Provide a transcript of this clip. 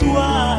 toi.